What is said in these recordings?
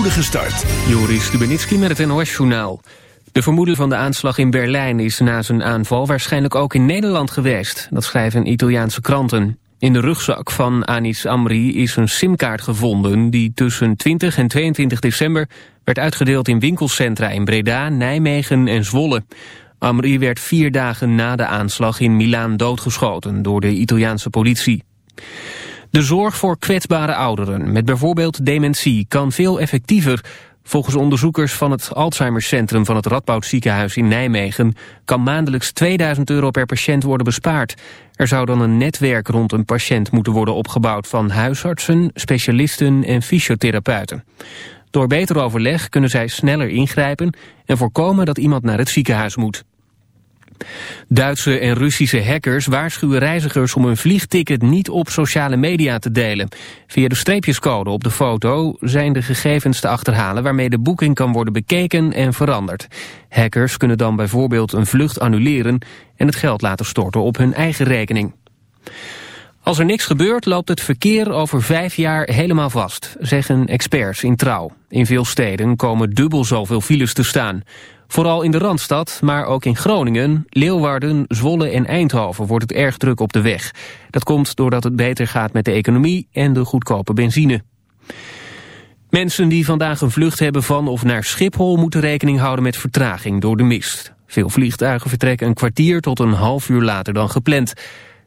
start. Joris Stubenitski met het NOS-journaal. De vermoeden van de aanslag in Berlijn is na zijn aanval waarschijnlijk ook in Nederland geweest. Dat schrijven Italiaanse kranten. In de rugzak van Anis Amri is een simkaart gevonden... die tussen 20 en 22 december werd uitgedeeld in winkelcentra in Breda, Nijmegen en Zwolle. Amri werd vier dagen na de aanslag in Milaan doodgeschoten door de Italiaanse politie. De zorg voor kwetsbare ouderen met bijvoorbeeld dementie kan veel effectiever. Volgens onderzoekers van het Alzheimercentrum van het Radboud ziekenhuis in Nijmegen kan maandelijks 2000 euro per patiënt worden bespaard. Er zou dan een netwerk rond een patiënt moeten worden opgebouwd van huisartsen, specialisten en fysiotherapeuten. Door beter overleg kunnen zij sneller ingrijpen en voorkomen dat iemand naar het ziekenhuis moet. Duitse en Russische hackers waarschuwen reizigers om hun vliegticket niet op sociale media te delen. Via de streepjescode op de foto zijn de gegevens te achterhalen waarmee de boeking kan worden bekeken en veranderd. Hackers kunnen dan bijvoorbeeld een vlucht annuleren en het geld laten storten op hun eigen rekening. Als er niks gebeurt, loopt het verkeer over vijf jaar helemaal vast, zeggen experts in Trouw. In veel steden komen dubbel zoveel files te staan. Vooral in de Randstad, maar ook in Groningen, Leeuwarden, Zwolle en Eindhoven wordt het erg druk op de weg. Dat komt doordat het beter gaat met de economie en de goedkope benzine. Mensen die vandaag een vlucht hebben van of naar Schiphol moeten rekening houden met vertraging door de mist. Veel vliegtuigen vertrekken een kwartier tot een half uur later dan gepland.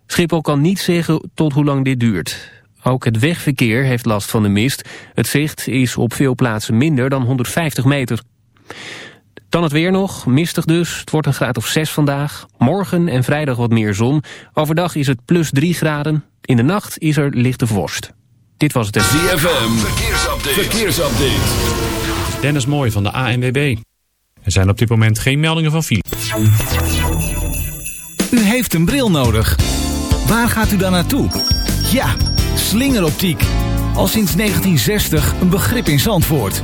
Schiphol kan niet zeggen tot hoe lang dit duurt. Ook het wegverkeer heeft last van de mist. Het zicht is op veel plaatsen minder dan 150 meter. Dan het weer nog, mistig dus. Het wordt een graad of 6 vandaag. Morgen en vrijdag wat meer zon. Overdag is het plus 3 graden. In de nacht is er lichte vorst. Dit was het... ZFM, verkeersupdate. verkeersupdate. Dennis Mooi van de ANWB. Er zijn op dit moment geen meldingen van file. U heeft een bril nodig. Waar gaat u dan naartoe? Ja, slingeroptiek. Al sinds 1960 een begrip in Zandvoort.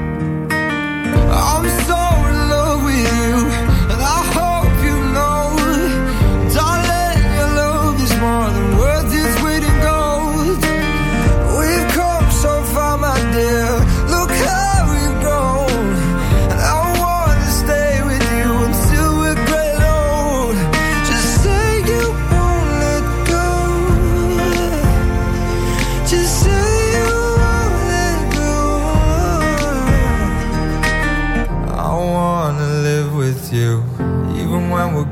I'm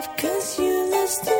life cause you lost it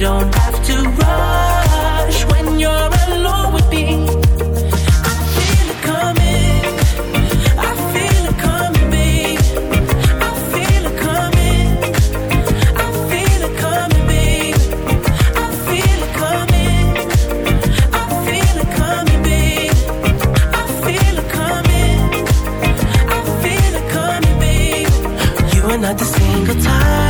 don't have to rush when you're alone with me. I feel it coming. I feel it coming. I feel it coming. I feel it coming. I feel it coming. I feel it coming. I feel it coming. I feel it coming. You are not the single time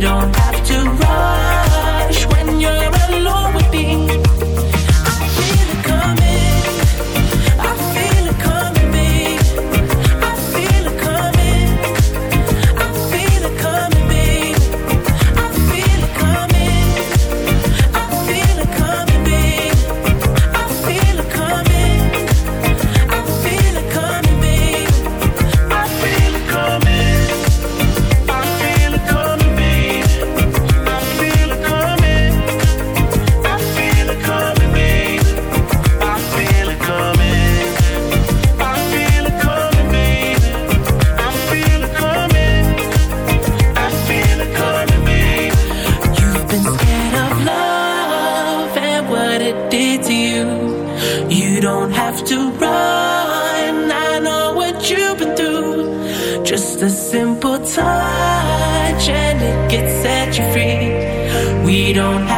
don't have don't